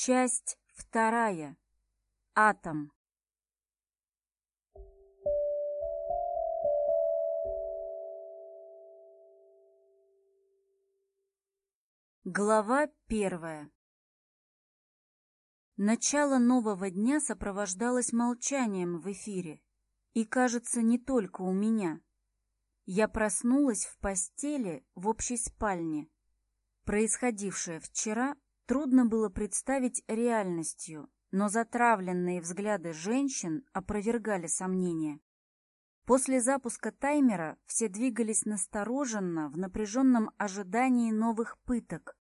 Часть вторая. Атом. Глава первая. Начало нового дня сопровождалось молчанием в эфире, и, кажется, не только у меня. Я проснулась в постели в общей спальне. Происходившее вчера трудно было представить реальностью, но затравленные взгляды женщин опровергали сомнения. После запуска таймера все двигались настороженно в напряженном ожидании новых пыток.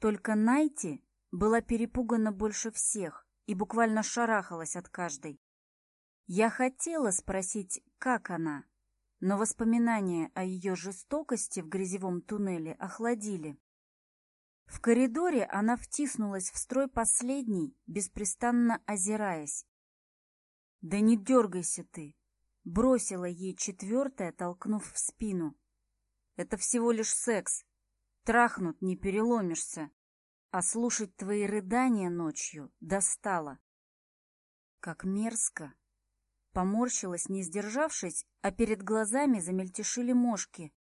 Только Найти была перепугана больше всех и буквально шарахалась от каждой. Я хотела спросить, как она, но воспоминания о ее жестокости в грязевом туннеле охладили. В коридоре она втиснулась в строй последней, беспрестанно озираясь. «Да не дергайся ты!» — бросила ей четвертая, толкнув в спину. «Это всего лишь секс. Трахнут не переломишься. А слушать твои рыдания ночью достало». «Как мерзко!» Поморщилась, не сдержавшись, а перед глазами замельтешили мошки —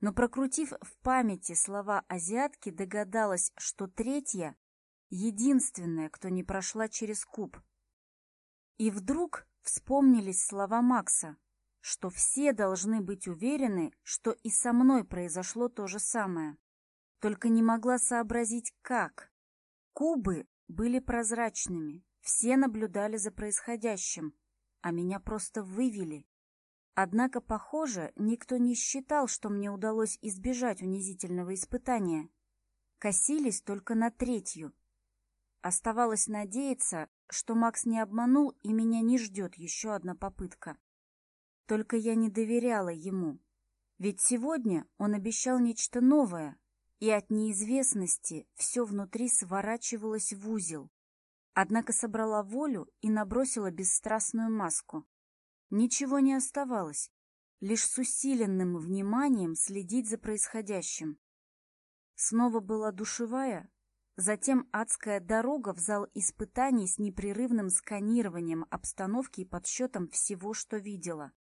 но, прокрутив в памяти слова азиатки, догадалась, что третья — единственная, кто не прошла через куб. И вдруг вспомнились слова Макса, что все должны быть уверены, что и со мной произошло то же самое. Только не могла сообразить, как. Кубы были прозрачными, все наблюдали за происходящим, а меня просто вывели. Однако, похоже, никто не считал, что мне удалось избежать унизительного испытания. Косились только на третью. Оставалось надеяться, что Макс не обманул и меня не ждет еще одна попытка. Только я не доверяла ему. Ведь сегодня он обещал нечто новое, и от неизвестности все внутри сворачивалось в узел. Однако собрала волю и набросила бесстрастную маску. Ничего не оставалось, лишь с усиленным вниманием следить за происходящим. Снова была душевая, затем адская дорога в зал испытаний с непрерывным сканированием обстановки и подсчетом всего, что видела.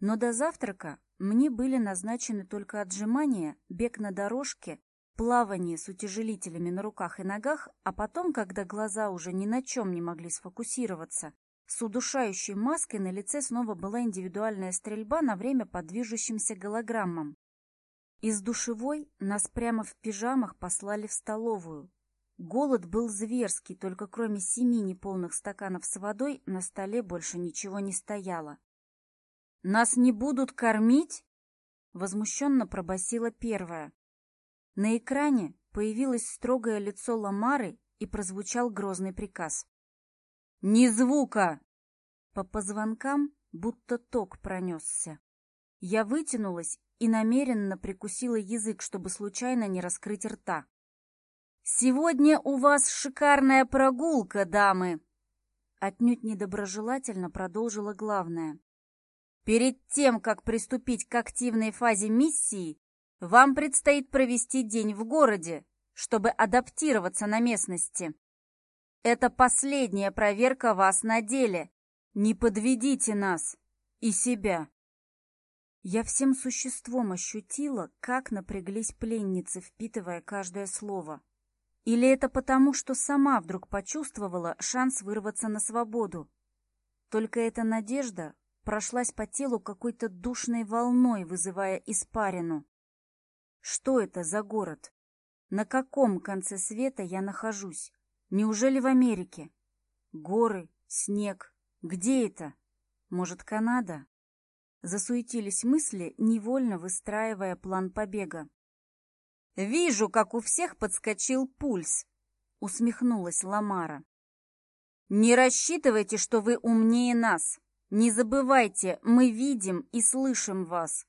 Но до завтрака мне были назначены только отжимания, бег на дорожке, плавание с утяжелителями на руках и ногах, а потом, когда глаза уже ни на чем не могли сфокусироваться, с удушающей маской на лице снова была индивидуальная стрельба на время по движущимся голограммам. Из душевой нас прямо в пижамах послали в столовую. Голод был зверский, только кроме семи неполных стаканов с водой на столе больше ничего не стояло. «Нас не будут кормить?» — возмущенно пробасила первая. На экране появилось строгое лицо Ламары и прозвучал грозный приказ. Ни звука!» По позвонкам будто ток пронесся. Я вытянулась и намеренно прикусила язык, чтобы случайно не раскрыть рта. «Сегодня у вас шикарная прогулка, дамы!» Отнюдь недоброжелательно продолжила главное. «Перед тем, как приступить к активной фазе миссии, вам предстоит провести день в городе, чтобы адаптироваться на местности. Это последняя проверка вас на деле. Не подведите нас и себя. Я всем существом ощутила, как напряглись пленницы, впитывая каждое слово. Или это потому, что сама вдруг почувствовала шанс вырваться на свободу? Только эта надежда прошлась по телу какой-то душной волной, вызывая испарину. Что это за город? На каком конце света я нахожусь? Неужели в Америке? Горы, снег. Где это? Может, Канада? Засуетились мысли, невольно выстраивая план побега. «Вижу, как у всех подскочил пульс», — усмехнулась Ламара. «Не рассчитывайте, что вы умнее нас. Не забывайте, мы видим и слышим вас.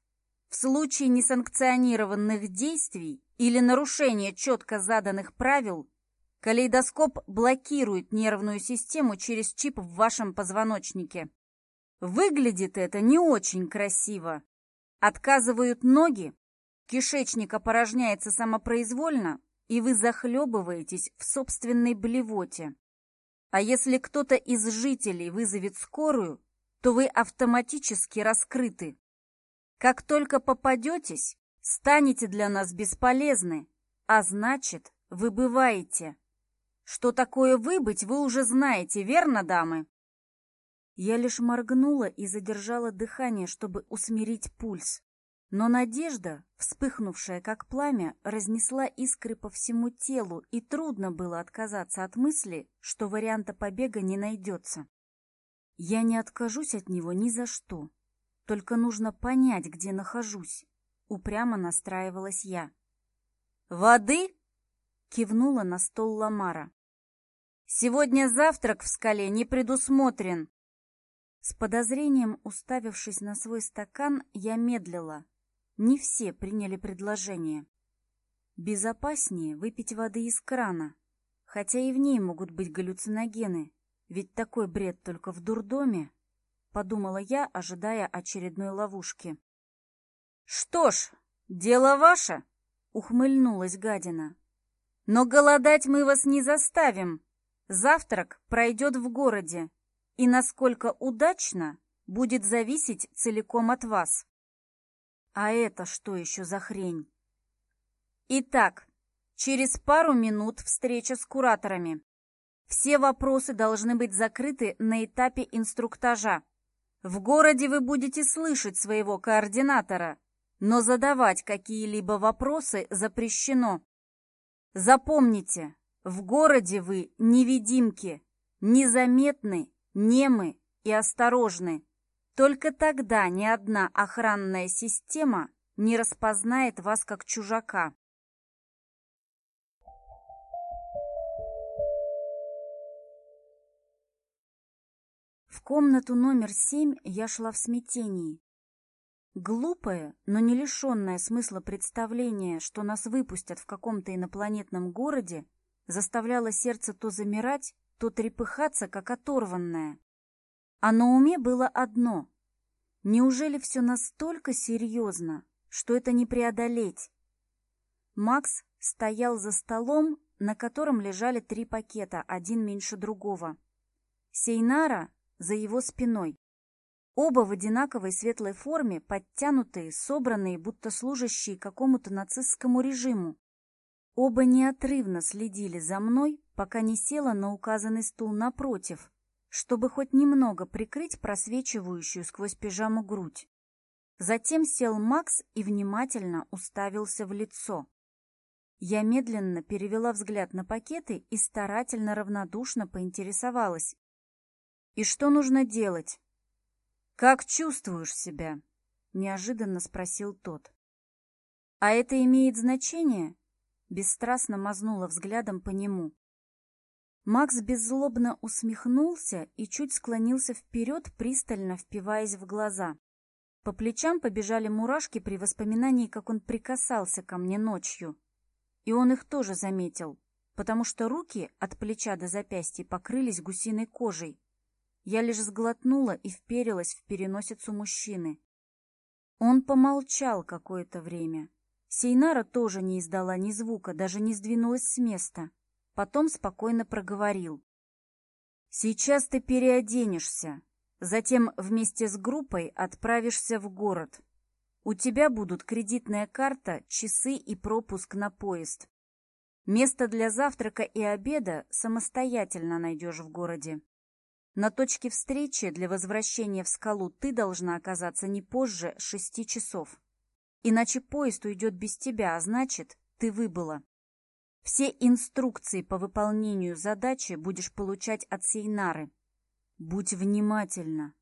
В случае несанкционированных действий или нарушения четко заданных правил Калейдоскоп блокирует нервную систему через чип в вашем позвоночнике. Выглядит это не очень красиво. Отказывают ноги, кишечник опорожняется самопроизвольно, и вы захлебываетесь в собственной блевоте. А если кто-то из жителей вызовет скорую, то вы автоматически раскрыты. Как только попадетесь, станете для нас бесполезны, а значит, выбываете что такое выбыть, вы уже знаете, верно, дамы?» Я лишь моргнула и задержала дыхание, чтобы усмирить пульс. Но надежда, вспыхнувшая как пламя, разнесла искры по всему телу, и трудно было отказаться от мысли, что варианта побега не найдется. Я не откажусь от него ни за что. Только нужно понять, где нахожусь. Упрямо настраивалась я. «Воды?» — кивнула на стол Ламара. Сегодня завтрак в скале не предусмотрен. С подозрением, уставившись на свой стакан, я медлила. Не все приняли предложение. Безопаснее выпить воды из крана, хотя и в ней могут быть галлюциногены, ведь такой бред только в дурдоме, подумала я, ожидая очередной ловушки. «Что ж, дело ваше!» — ухмыльнулась гадина. «Но голодать мы вас не заставим!» Завтрак пройдет в городе, и насколько удачно будет зависеть целиком от вас. А это что еще за хрень? Итак, через пару минут встреча с кураторами. Все вопросы должны быть закрыты на этапе инструктажа. В городе вы будете слышать своего координатора, но задавать какие-либо вопросы запрещено. Запомните, в городе вы невидимки, незаметны, немы и осторожны. Только тогда ни одна охранная система не распознает вас как чужака. В комнату номер семь я шла в смятении. Глупое, но не лишенное смысла представление, что нас выпустят в каком-то инопланетном городе, заставляла сердце то замирать, то трепыхаться, как оторванное. А на уме было одно. Неужели все настолько серьезно, что это не преодолеть? Макс стоял за столом, на котором лежали три пакета, один меньше другого. Сейнара за его спиной. Оба в одинаковой светлой форме, подтянутые, собранные, будто служащие какому-то нацистскому режиму. Оба неотрывно следили за мной, пока не села на указанный стул напротив, чтобы хоть немного прикрыть просвечивающую сквозь пижаму грудь. Затем сел Макс и внимательно уставился в лицо. Я медленно перевела взгляд на пакеты и старательно равнодушно поинтересовалась. «И что нужно делать?» «Как чувствуешь себя?» — неожиданно спросил тот. «А это имеет значение?» бесстрастно мазнула взглядом по нему. Макс беззлобно усмехнулся и чуть склонился вперед, пристально впиваясь в глаза. По плечам побежали мурашки при воспоминании, как он прикасался ко мне ночью. И он их тоже заметил, потому что руки от плеча до запястья покрылись гусиной кожей. Я лишь сглотнула и вперилась в переносицу мужчины. Он помолчал какое-то время, Сейнара тоже не издала ни звука, даже не сдвинулась с места. Потом спокойно проговорил. «Сейчас ты переоденешься, затем вместе с группой отправишься в город. У тебя будут кредитная карта, часы и пропуск на поезд. Место для завтрака и обеда самостоятельно найдешь в городе. На точке встречи для возвращения в скалу ты должна оказаться не позже шести часов. Иначе поезд уйдет без тебя, а значит, ты выбыла. Все инструкции по выполнению задачи будешь получать от Сейнары. Будь внимательна.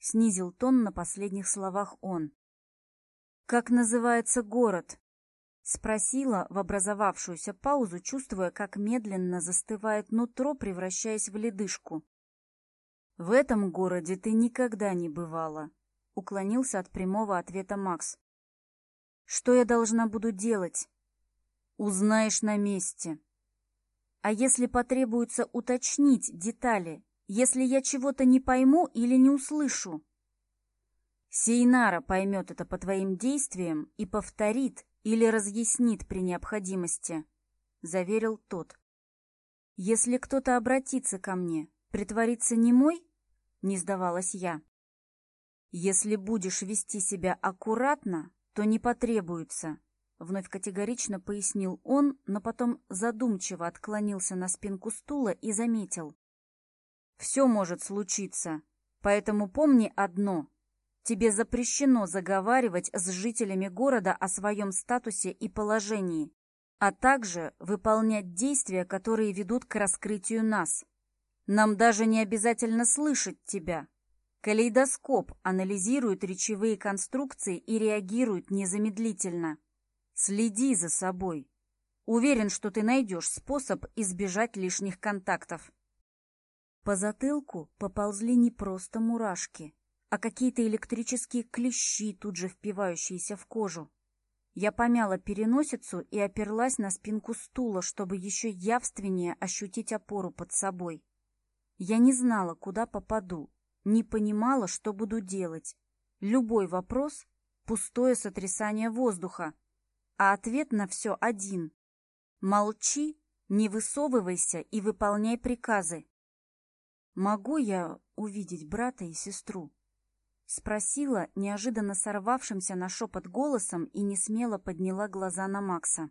Снизил тон на последних словах он. Как называется город? Спросила в образовавшуюся паузу, чувствуя, как медленно застывает нутро, превращаясь в ледышку. «В этом городе ты никогда не бывала», — уклонился от прямого ответа Макс. Что я должна буду делать? Узнаешь на месте. А если потребуется уточнить детали, если я чего-то не пойму или не услышу? Сейнара поймет это по твоим действиям и повторит или разъяснит при необходимости, — заверил тот. Если кто-то обратится ко мне, притворится немой, — не сдавалась я. Если будешь вести себя аккуратно, то не потребуется», — вновь категорично пояснил он, но потом задумчиво отклонился на спинку стула и заметил. «Все может случиться, поэтому помни одно. Тебе запрещено заговаривать с жителями города о своем статусе и положении, а также выполнять действия, которые ведут к раскрытию нас. Нам даже не обязательно слышать тебя, Калейдоскоп анализирует речевые конструкции и реагирует незамедлительно. Следи за собой. Уверен, что ты найдешь способ избежать лишних контактов. По затылку поползли не просто мурашки, а какие-то электрические клещи, тут же впивающиеся в кожу. Я помяла переносицу и оперлась на спинку стула, чтобы еще явственнее ощутить опору под собой. Я не знала, куда попаду не понимала, что буду делать. Любой вопрос — пустое сотрясание воздуха, а ответ на все один. Молчи, не высовывайся и выполняй приказы. «Могу я увидеть брата и сестру?» Спросила, неожиданно сорвавшимся на шепот голосом и несмело подняла глаза на Макса.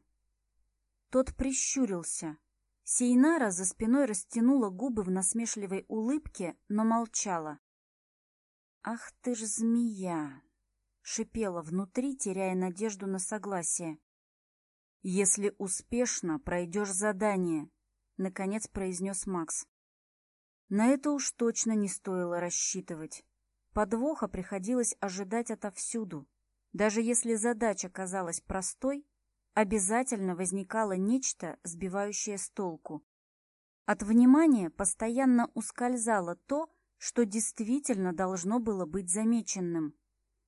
Тот прищурился — Сейнара за спиной растянула губы в насмешливой улыбке, но молчала. «Ах ты ж змея!» — шипела внутри, теряя надежду на согласие. «Если успешно, пройдешь задание», — наконец произнес Макс. На это уж точно не стоило рассчитывать. Подвоха приходилось ожидать отовсюду. Даже если задача казалась простой, обязательно возникало нечто, сбивающее с толку. От внимания постоянно ускользало то, что действительно должно было быть замеченным.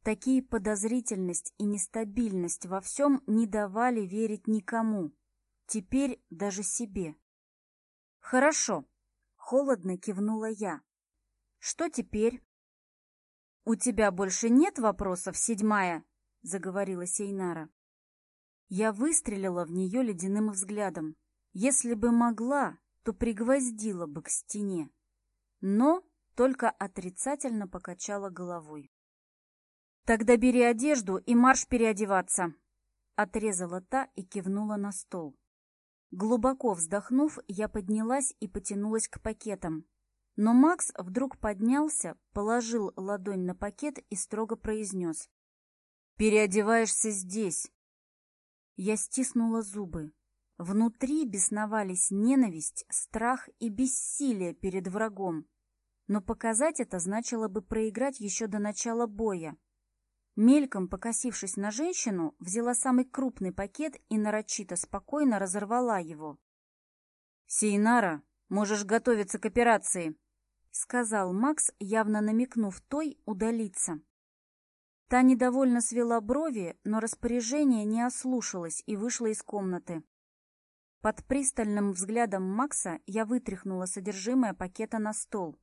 Такие подозрительность и нестабильность во всем не давали верить никому, теперь даже себе. «Хорошо», — холодно кивнула я. «Что теперь?» «У тебя больше нет вопросов, седьмая?» — заговорила Сейнара. Я выстрелила в нее ледяным взглядом. Если бы могла, то пригвоздила бы к стене. Но только отрицательно покачала головой. «Тогда бери одежду и марш переодеваться!» Отрезала та и кивнула на стол. Глубоко вздохнув, я поднялась и потянулась к пакетам. Но Макс вдруг поднялся, положил ладонь на пакет и строго произнес. «Переодеваешься здесь!» Я стиснула зубы. Внутри бесновались ненависть, страх и бессилие перед врагом. Но показать это значило бы проиграть еще до начала боя. Мельком покосившись на женщину, взяла самый крупный пакет и нарочито спокойно разорвала его. «Сейнара, можешь готовиться к операции», — сказал Макс, явно намекнув той удалиться. Та недовольно свела брови, но распоряжение не ослушалось и вышла из комнаты. Под пристальным взглядом Макса я вытряхнула содержимое пакета на стол.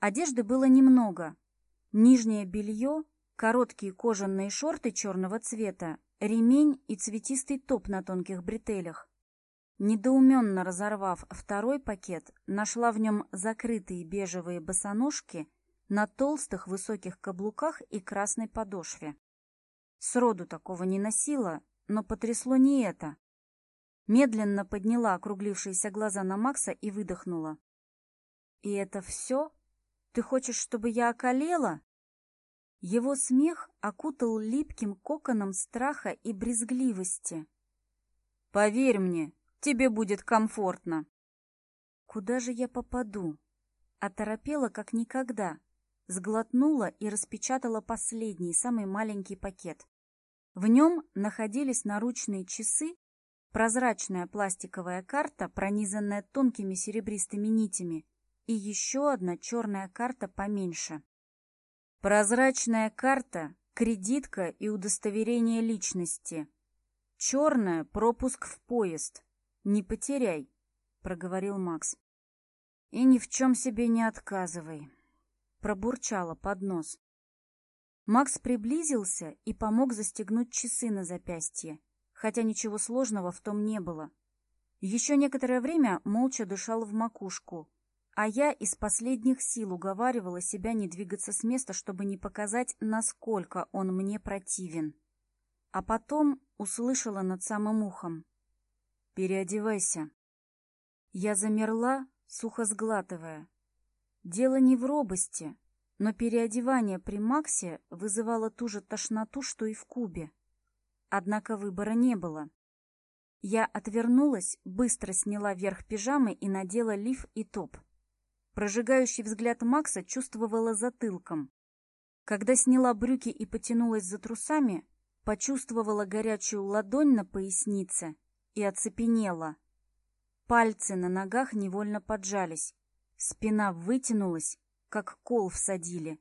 Одежды было немного. Нижнее белье, короткие кожаные шорты черного цвета, ремень и цветистый топ на тонких бретелях. Недоуменно разорвав второй пакет, нашла в нем закрытые бежевые босоножки – на толстых высоких каблуках и красной подошве. Сроду такого не носила, но потрясло не это. Медленно подняла округлившиеся глаза на Макса и выдохнула. «И это все? Ты хочешь, чтобы я околела?» Его смех окутал липким коконом страха и брезгливости. «Поверь мне, тебе будет комфортно!» «Куда же я попаду?» Оторопела, как никогда, сглотнула и распечатала последний, самый маленький пакет. В нем находились наручные часы, прозрачная пластиковая карта, пронизанная тонкими серебристыми нитями, и еще одна черная карта поменьше. Прозрачная карта, кредитка и удостоверение личности. Черная — пропуск в поезд. Не потеряй, — проговорил Макс. И ни в чем себе не отказывай пробурчала под нос. Макс приблизился и помог застегнуть часы на запястье, хотя ничего сложного в том не было. Еще некоторое время молча дышал в макушку, а я из последних сил уговаривала себя не двигаться с места, чтобы не показать, насколько он мне противен. А потом услышала над самым ухом. «Переодевайся». Я замерла, сухо сглатывая, Дело не в робости, но переодевание при Максе вызывало ту же тошноту, что и в Кубе. Однако выбора не было. Я отвернулась, быстро сняла верх пижамы и надела лиф и топ. Прожигающий взгляд Макса чувствовала затылком. Когда сняла брюки и потянулась за трусами, почувствовала горячую ладонь на пояснице и оцепенела. Пальцы на ногах невольно поджались. Спина вытянулась, как кол всадили.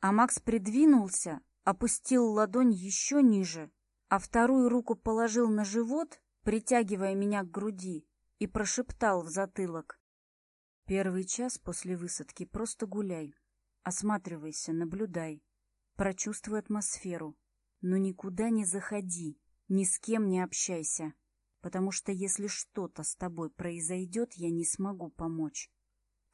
А Макс придвинулся, опустил ладонь еще ниже, а вторую руку положил на живот, притягивая меня к груди, и прошептал в затылок. «Первый час после высадки просто гуляй, осматривайся, наблюдай, прочувствуй атмосферу, но никуда не заходи, ни с кем не общайся, потому что если что-то с тобой произойдет, я не смогу помочь».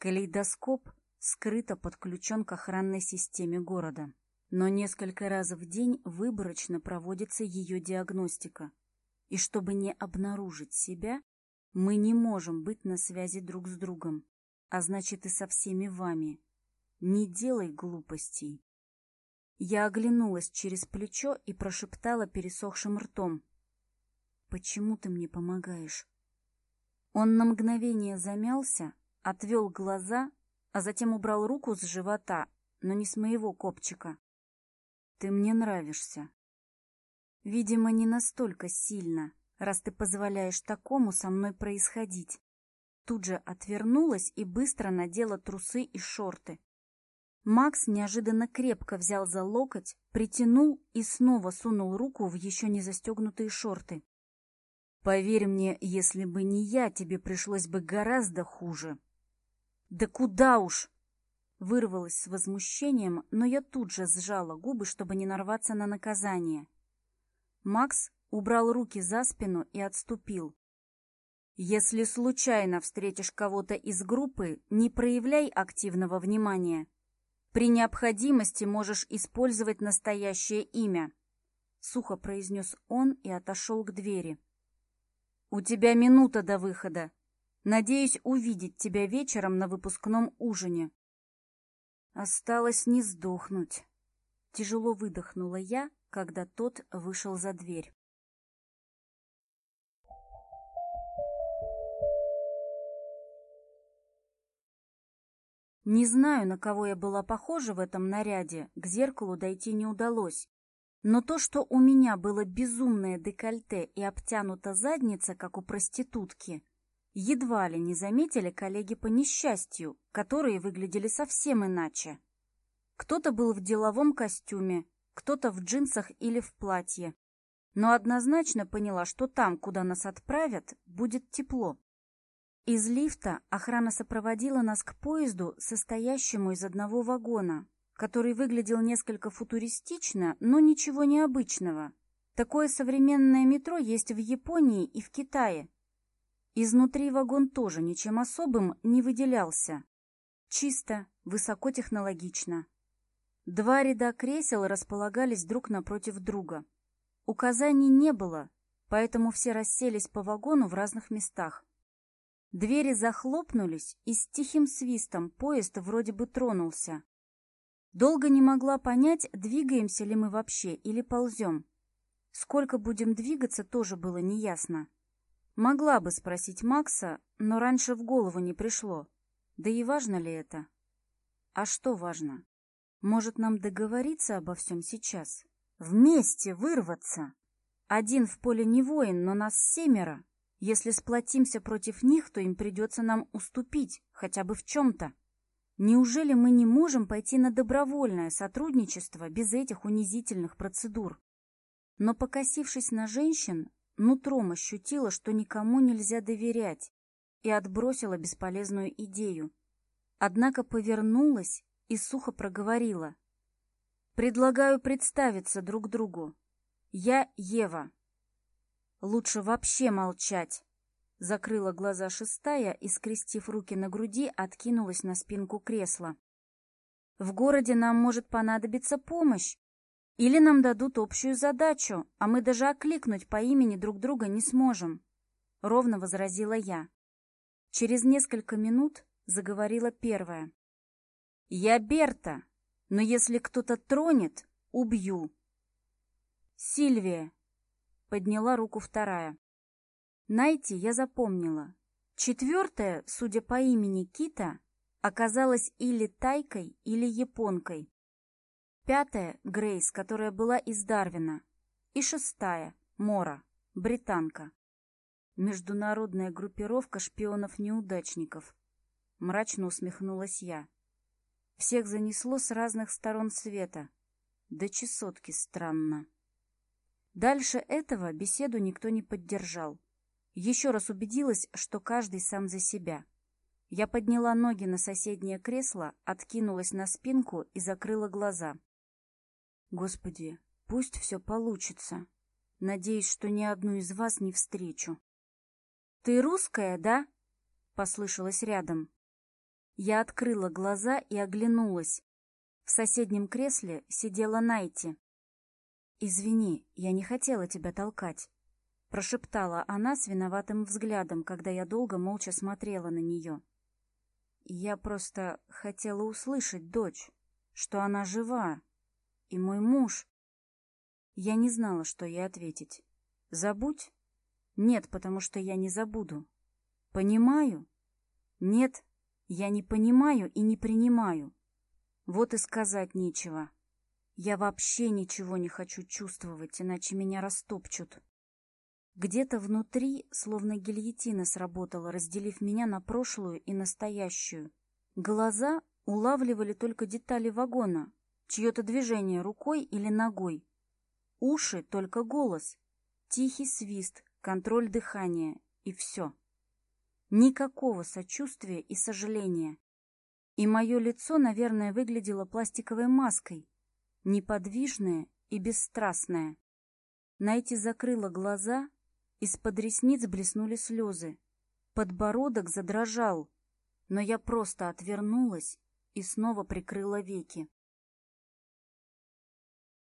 Калейдоскоп скрыто подключен к охранной системе города, но несколько раз в день выборочно проводится ее диагностика. И чтобы не обнаружить себя, мы не можем быть на связи друг с другом, а значит и со всеми вами. Не делай глупостей. Я оглянулась через плечо и прошептала пересохшим ртом. «Почему ты мне помогаешь?» Он на мгновение замялся, отвел глаза, а затем убрал руку с живота, но не с моего копчика. «Ты мне нравишься». «Видимо, не настолько сильно, раз ты позволяешь такому со мной происходить». Тут же отвернулась и быстро надела трусы и шорты. Макс неожиданно крепко взял за локоть, притянул и снова сунул руку в еще не застегнутые шорты. «Поверь мне, если бы не я, тебе пришлось бы гораздо хуже», «Да куда уж!» Вырвалась с возмущением, но я тут же сжала губы, чтобы не нарваться на наказание. Макс убрал руки за спину и отступил. «Если случайно встретишь кого-то из группы, не проявляй активного внимания. При необходимости можешь использовать настоящее имя», — сухо произнес он и отошел к двери. «У тебя минута до выхода», Надеюсь увидеть тебя вечером на выпускном ужине. Осталось не сдохнуть. Тяжело выдохнула я, когда тот вышел за дверь. Не знаю, на кого я была похожа в этом наряде, к зеркалу дойти не удалось. Но то, что у меня было безумное декольте и обтянута задница, как у проститутки, едва ли не заметили коллеги по несчастью, которые выглядели совсем иначе. Кто-то был в деловом костюме, кто-то в джинсах или в платье. Но однозначно поняла, что там, куда нас отправят, будет тепло. Из лифта охрана сопроводила нас к поезду, состоящему из одного вагона, который выглядел несколько футуристично, но ничего необычного. Такое современное метро есть в Японии и в Китае, Изнутри вагон тоже ничем особым не выделялся. Чисто, высокотехнологично. Два ряда кресел располагались друг напротив друга. Указаний не было, поэтому все расселись по вагону в разных местах. Двери захлопнулись, и с тихим свистом поезд вроде бы тронулся. Долго не могла понять, двигаемся ли мы вообще или ползем. Сколько будем двигаться, тоже было неясно. Могла бы спросить Макса, но раньше в голову не пришло. Да и важно ли это? А что важно? Может, нам договориться обо всем сейчас? Вместе вырваться! Один в поле не воин, но нас семеро. Если сплотимся против них, то им придется нам уступить, хотя бы в чем-то. Неужели мы не можем пойти на добровольное сотрудничество без этих унизительных процедур? Но, покосившись на женщин, Нутром ощутила, что никому нельзя доверять, и отбросила бесполезную идею. Однако повернулась и сухо проговорила. «Предлагаю представиться друг другу. Я Ева». «Лучше вообще молчать!» Закрыла глаза шестая и, скрестив руки на груди, откинулась на спинку кресла. «В городе нам может понадобиться помощь, или нам дадут общую задачу, а мы даже окликнуть по имени друг друга не сможем», — ровно возразила я. Через несколько минут заговорила первая. «Я Берта, но если кто-то тронет, убью». «Сильвия», — подняла руку вторая. Найти я запомнила. Четвертая, судя по имени Кита, оказалась или тайкой, или японкой. Пятая – Грейс, которая была из Дарвина. И шестая – Мора, британка. Международная группировка шпионов-неудачников. Мрачно усмехнулась я. Всех занесло с разных сторон света. До чесотки странно. Дальше этого беседу никто не поддержал. Еще раз убедилась, что каждый сам за себя. Я подняла ноги на соседнее кресло, откинулась на спинку и закрыла глаза. Господи, пусть все получится. Надеюсь, что ни одну из вас не встречу. «Ты русская, да?» — послышалось рядом. Я открыла глаза и оглянулась. В соседнем кресле сидела Найти. «Извини, я не хотела тебя толкать», — прошептала она с виноватым взглядом, когда я долго молча смотрела на нее. «Я просто хотела услышать дочь, что она жива» и мой муж. Я не знала, что ей ответить. Забудь? Нет, потому что я не забуду. Понимаю? Нет, я не понимаю и не принимаю. Вот и сказать нечего. Я вообще ничего не хочу чувствовать, иначе меня растопчут. Где-то внутри словно гильотина сработала, разделив меня на прошлую и настоящую. Глаза улавливали только детали вагона, чье-то движение рукой или ногой. Уши — только голос, тихий свист, контроль дыхания и все. Никакого сочувствия и сожаления. И мое лицо, наверное, выглядело пластиковой маской, неподвижное и бесстрастное. Найти закрыла глаза, из-под ресниц блеснули слезы. Подбородок задрожал, но я просто отвернулась и снова прикрыла веки.